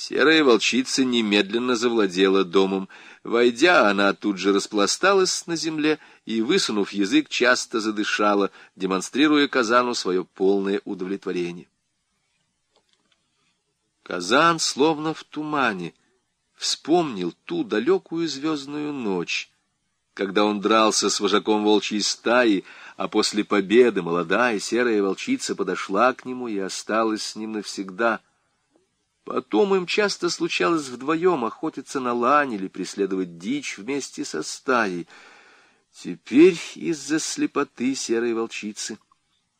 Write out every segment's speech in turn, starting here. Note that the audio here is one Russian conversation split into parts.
Серая волчица немедленно завладела домом. Войдя, она тут же распласталась на земле и, высунув язык, часто задышала, демонстрируя Казану свое полное удовлетворение. Казан, словно в тумане, вспомнил ту далекую звездную ночь, когда он дрался с вожаком волчьей стаи, а после победы молодая серая волчица подошла к нему и осталась с ним навсегда — Потом им часто случалось вдвоем охотиться на лань или преследовать дичь вместе со стаей. Теперь из-за слепоты серой волчицы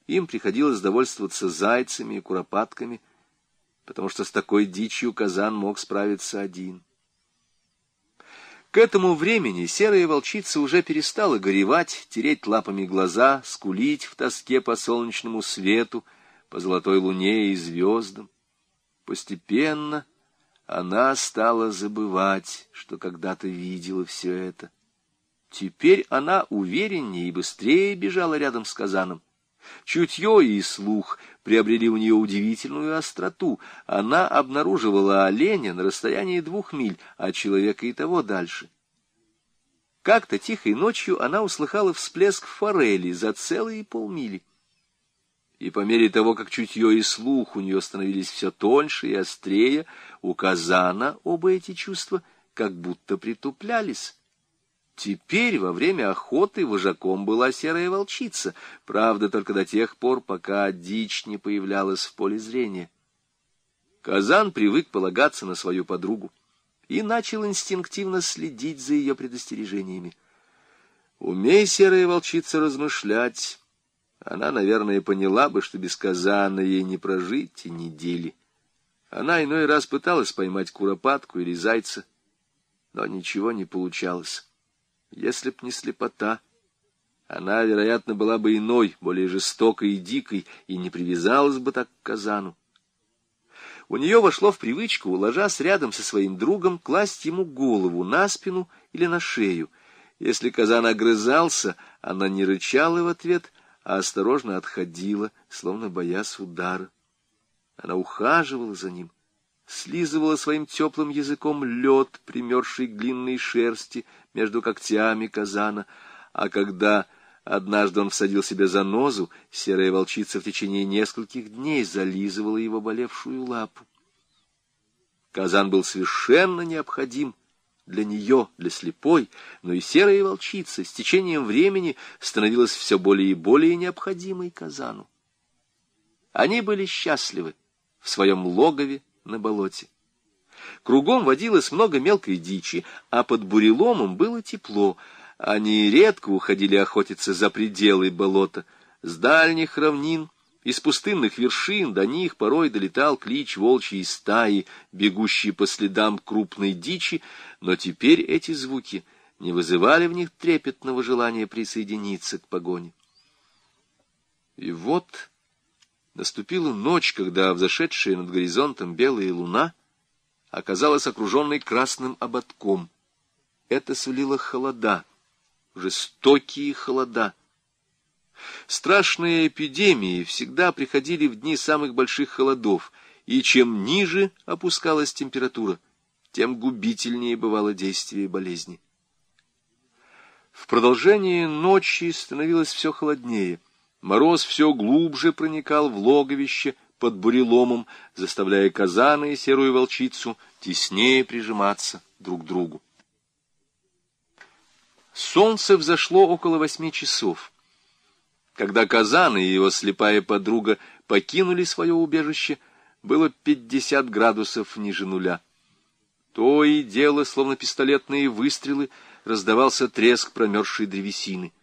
им приходилось довольствоваться зайцами и куропатками, потому что с такой дичью казан мог справиться один. К этому времени серая волчица уже перестала горевать, тереть лапами глаза, скулить в тоске по солнечному свету, по золотой луне и звездам. Постепенно она стала забывать, что когда-то видела все это. Теперь она увереннее и быстрее бежала рядом с казаном. Чутье и слух приобрели у нее удивительную остроту. Она обнаруживала оленя на расстоянии двух миль, а человека и того дальше. Как-то тихой ночью она услыхала всплеск форели за целые полмили и по мере того, как чутье и слух у нее становились все тоньше и острее, у казана оба эти чувства как будто притуплялись. Теперь во время охоты вожаком была серая волчица, правда, только до тех пор, пока дичь не появлялась в поле зрения. Казан привык полагаться на свою подругу и начал инстинктивно следить за ее предостережениями. Умей, серая волчица, размышлять, она, наверное, поняла бы, что без казана ей не прожить и недели. Она иной раз пыталась поймать куропатку или зайца, но ничего не получалось. Если б не слепота, она, вероятно, была бы иной, более жестокой и дикой, и не привязалась бы так к казану. У нее вошло в привычку, ложась рядом со своим другом, класть ему голову на спину или на шею. Если казан огрызался, она не рычала в ответ — а осторожно отходила, словно боясь удара. Она ухаживала за ним, слизывала своим теплым языком лед, примерзший к длинной шерсти между когтями казана, а когда однажды он всадил себе за нозу, серая волчица в течение нескольких дней зализывала его болевшую лапу. Казан был совершенно необходим для нее, для слепой, но и серая волчица с течением времени становилась все более и более необходимой Казану. Они были счастливы в своем логове на болоте. Кругом водилось много мелкой дичи, а под буреломом было тепло. Они редко уходили охотиться за пределы болота. С дальних равнин из пустынных вершин до них порой долетал клич волчьей стаи, бегущей по следам крупной дичи, но теперь эти звуки не вызывали в них трепетного желания присоединиться к погоне. И вот наступила ночь, когда взошедшая над горизонтом белая луна оказалась окруженной красным ободком. Это сулило холода, жестокие холода — Страшные эпидемии всегда приходили в дни самых больших холодов, и чем ниже опускалась температура, тем губительнее бывало действие болезни. В продолжении ночи становилось все холоднее. Мороз все глубже проникал в логовище под буреломом, заставляя казана и серую волчицу теснее прижиматься друг к другу. Солнце взошло около восьми часов. Когда Казан и его слепая подруга покинули свое убежище, было пятьдесят градусов ниже нуля. То и дело, словно пистолетные выстрелы, раздавался треск промерзшей древесины.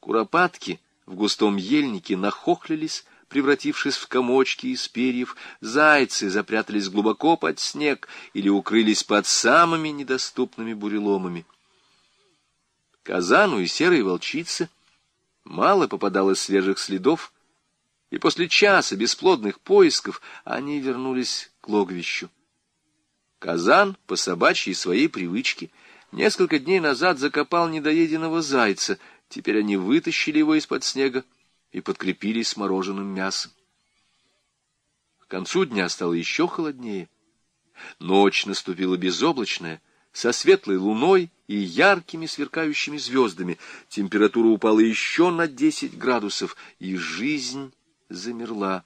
Куропатки в густом ельнике нахохлились, превратившись в комочки из перьев, зайцы запрятались глубоко под снег или укрылись под самыми недоступными буреломами. Казану и серой волчице — Мало попадалось свежих следов, и после часа бесплодных поисков они вернулись к логовищу. Казан по собачьей своей привычке несколько дней назад закопал недоеденного зайца, теперь они вытащили его из-под снега и подкрепились мороженым мясом. К концу дня стало еще холоднее. Ночь наступила безоблачная, со светлой луной и яркими сверкающими звездами. Температура упала еще на десять градусов, и жизнь замерла.